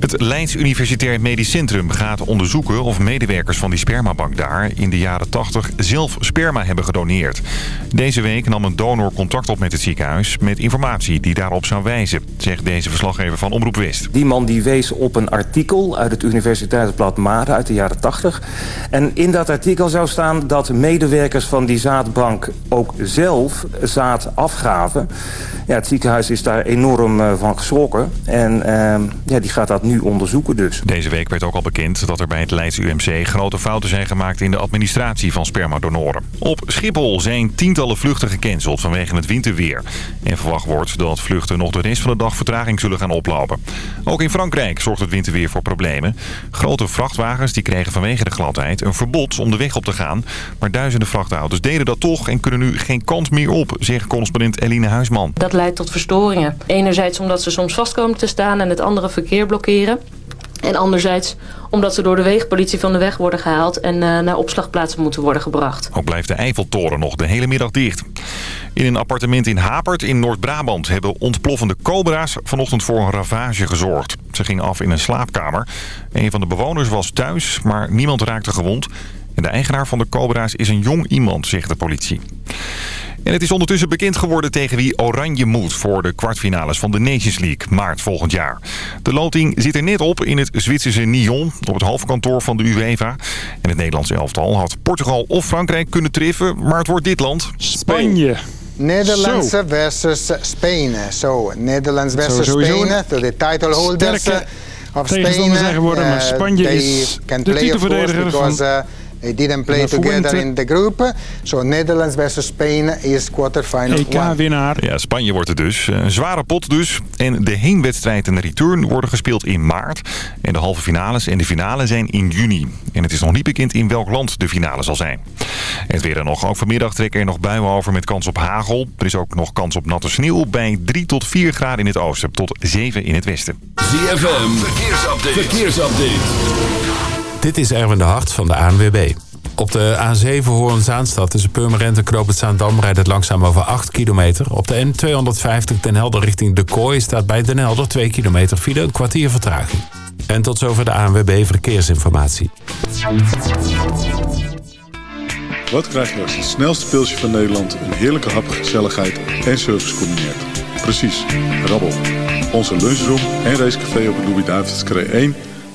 Het Leids Universitair Medisch Centrum gaat onderzoeken of medewerkers van die spermabank daar in de jaren 80 zelf sperma hebben gedoneerd. Deze week nam een donor contact op met het ziekenhuis met informatie die daarop zou wijzen, zegt deze verslaggever van Omroep West. Die man die wees op een artikel uit het Universiteitsblad Made uit de jaren 80. En in dat artikel zou staan dat medewerkers van die zaadbank ook zelf zaad afgaven. Ja, het ziekenhuis is daar enorm eh, van geschrokken en uh, ja, die gaat dat nu onderzoeken dus. Deze week werd ook al bekend dat er bij het Leids UMC grote fouten zijn gemaakt in de administratie van spermadonoren. Op Schiphol zijn tientallen vluchten gecanceld vanwege het winterweer. En verwacht wordt dat vluchten nog de rest van de dag vertraging zullen gaan oplopen. Ook in Frankrijk zorgt het winterweer voor problemen. Grote vrachtwagens die kregen vanwege de gladheid een verbod om de weg op te gaan. Maar duizenden vrachtauto's deden dat toch en kunnen nu geen kant meer op, zegt correspondent Eline Huisman. Dat leidt tot verstoringen. Enerzijds omdat ze soms vast komen te staan en het andere verkeer blokkeren. En anderzijds omdat ze door de wegenpolitie van de weg worden gehaald... en uh, naar opslagplaatsen moeten worden gebracht. Ook blijft de Eiffeltoren nog de hele middag dicht. In een appartement in Hapert in Noord-Brabant... hebben ontploffende cobra's vanochtend voor een ravage gezorgd. Ze gingen af in een slaapkamer. Een van de bewoners was thuis, maar niemand raakte gewond. En de eigenaar van de cobra's is een jong iemand, zegt de politie. En het is ondertussen bekend geworden tegen wie Oranje moet voor de kwartfinales van de Nations League maart volgend jaar. De loting zit er net op in het Zwitserse Nyon op het hoofdkantoor van de UEFA. En het Nederlandse elftal had Portugal of Frankrijk kunnen treffen, maar het wordt dit land. Spanje. Netherlands versus Spain. So, Netherlands versus Spain. So the title holders of Spain. zeggen worden, maar Spanje is de titelverdediger van... They didn't play together in the group. So Netherlands versus Spain is quarterfinal EK-winnaar. Ja, Spanje wordt het dus. Een zware pot dus. En de heenwedstrijd en de return worden gespeeld in maart. En de halve finales en de finale zijn in juni. En het is nog niet bekend in welk land de finale zal zijn. En het weer dan nog. Ook vanmiddag trekken er nog buien over met kans op hagel. Er is ook nog kans op natte sneeuw bij 3 tot 4 graden in het oosten. Tot 7 in het westen. ZFM, verkeersupdate. verkeersupdate. Dit is Erwin de Hart van de ANWB. Op de A7 Hoorn-Zaanstad tussen Purmerend en Knoop Zaandam rijdt het langzaam over 8 kilometer. Op de N250 Den Helder richting De Kooi staat bij Den Helder 2 kilometer file een kwartier vertraging. En tot zover de ANWB Verkeersinformatie. Wat krijg je als het snelste pilsje van Nederland een heerlijke hap, gezelligheid en service combineert? Precies, rabbel. Onze lunchroom en racecafé op het Louis-David's 1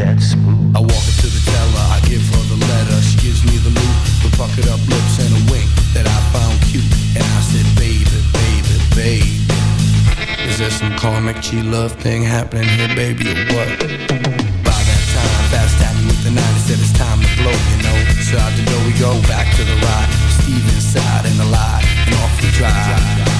That smooth. I walk up to the teller, I give her the letter. She gives me the loot, the puckered up lips and a wink that I found cute. And I said, baby, baby, baby. Is there some karmic G love thing happening here, baby, or what? By that time, fast tapping with the nine, said it's time to blow, you know. So out the door we go, back to the ride. Steve inside and the light, and off we drive.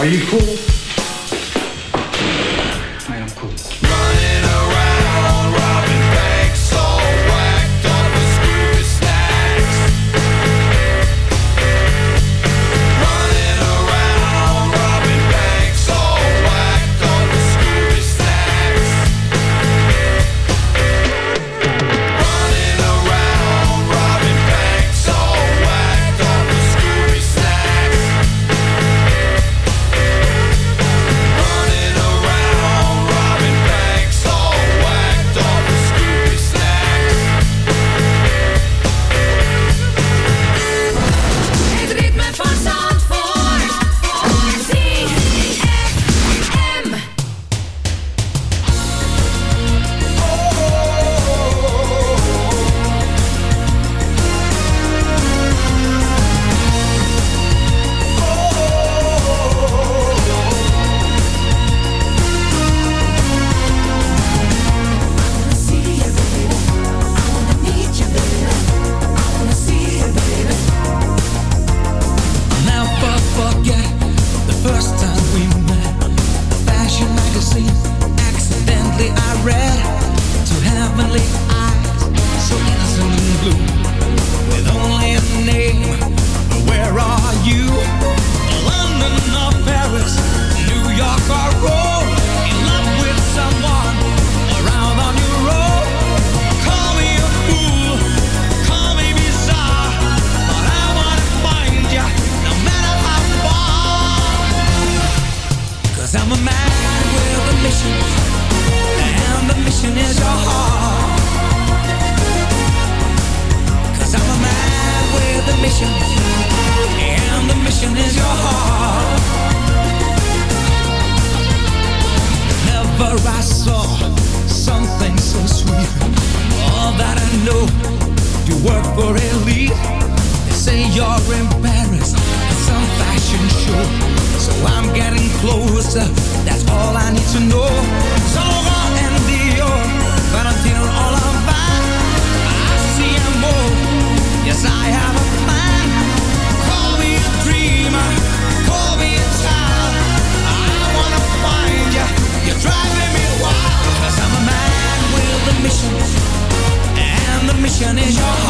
Are you cool? Elite. They say you're Paris at some fashion show. So I'm getting closer, that's all I need to know. Saint Laurent and Dior, Valentino all I'm I see more, yes I have a plan. Call me a dreamer, call me a child. I wanna find you, you're driving me wild. Cause I'm a man with a mission, and the mission is your heart.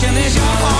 The is your heart.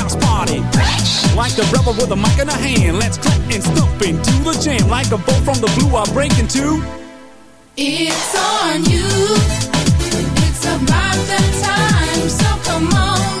Like the rebel with a mic in a hand, let's clap and stomp into the jam. Like a bolt from the blue, I'll break into. It's on you. It's about that time. So come on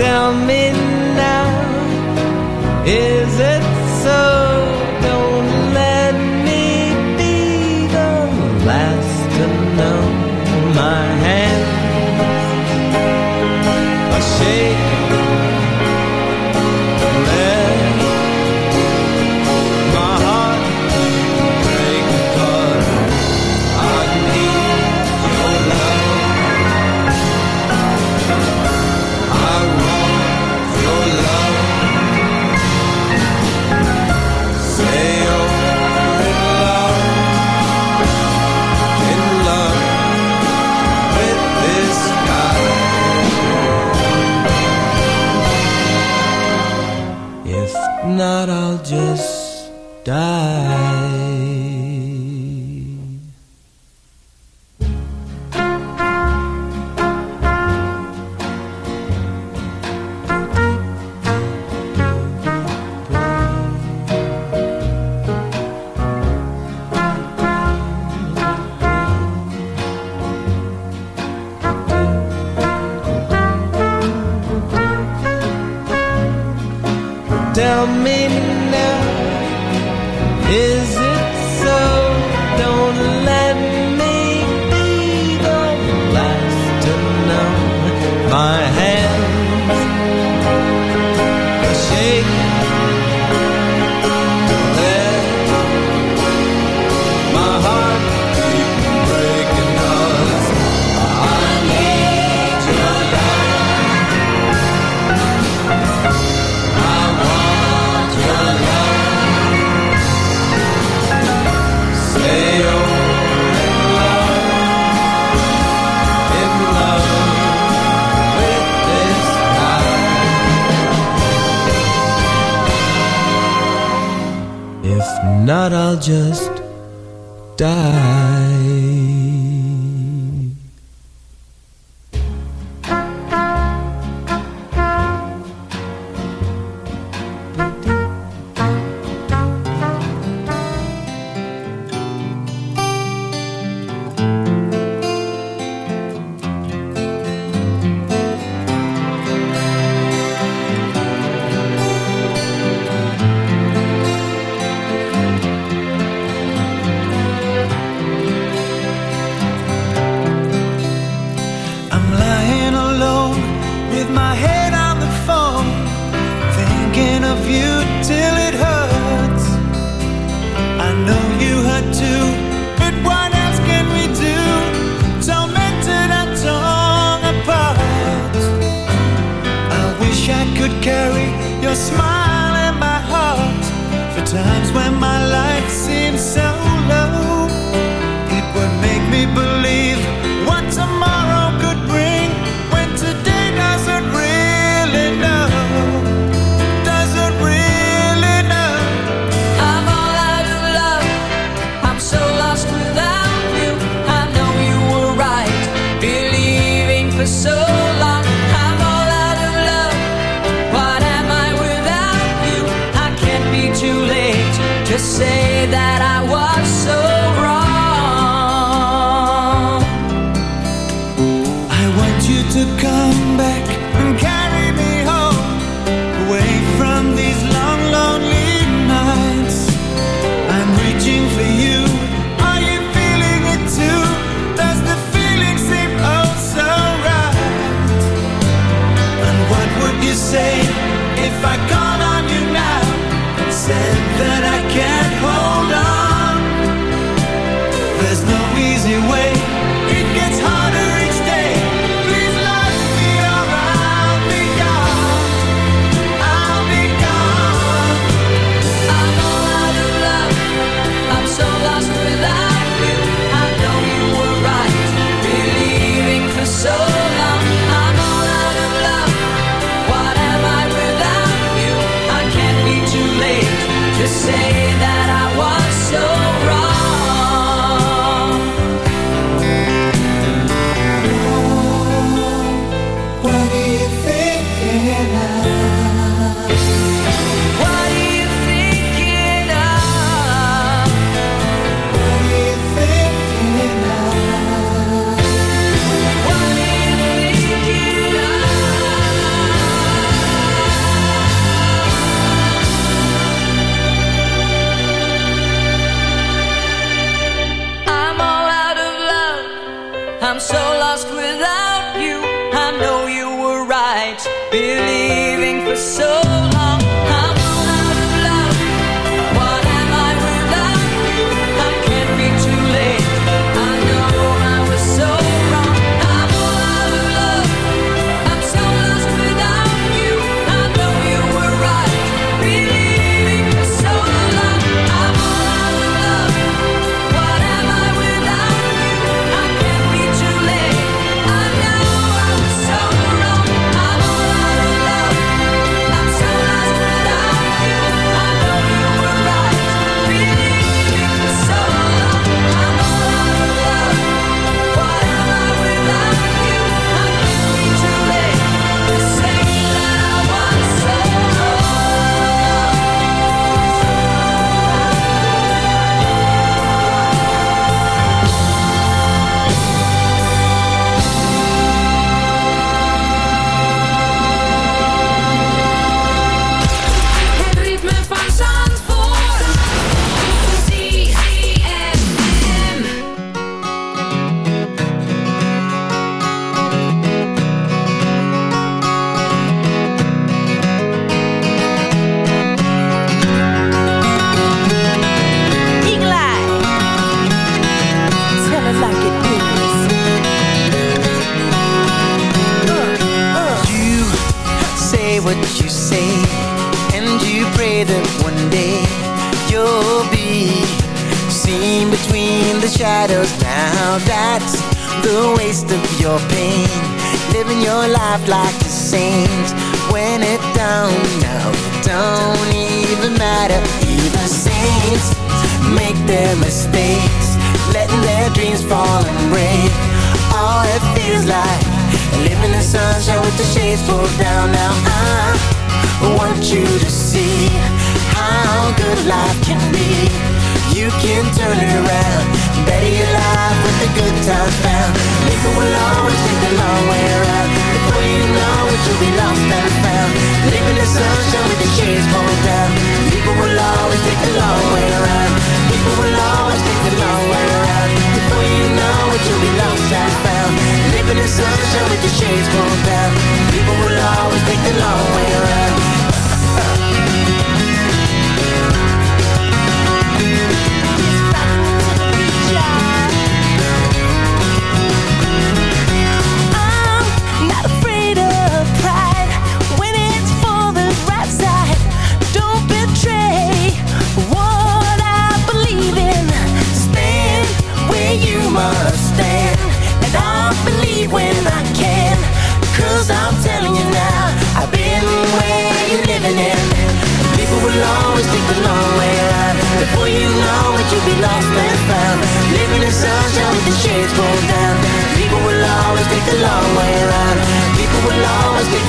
tell me now. Is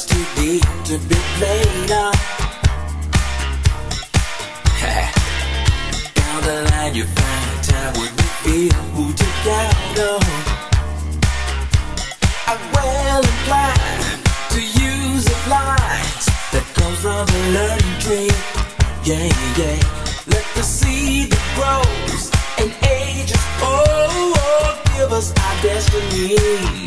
It's too deep to be played up. Down the line, you find time what you feel, who you count on. I well inclined to use the lines that comes from a learning tree. Yeah, yeah. Let the seed that grows and ages, oh, oh give us our destiny.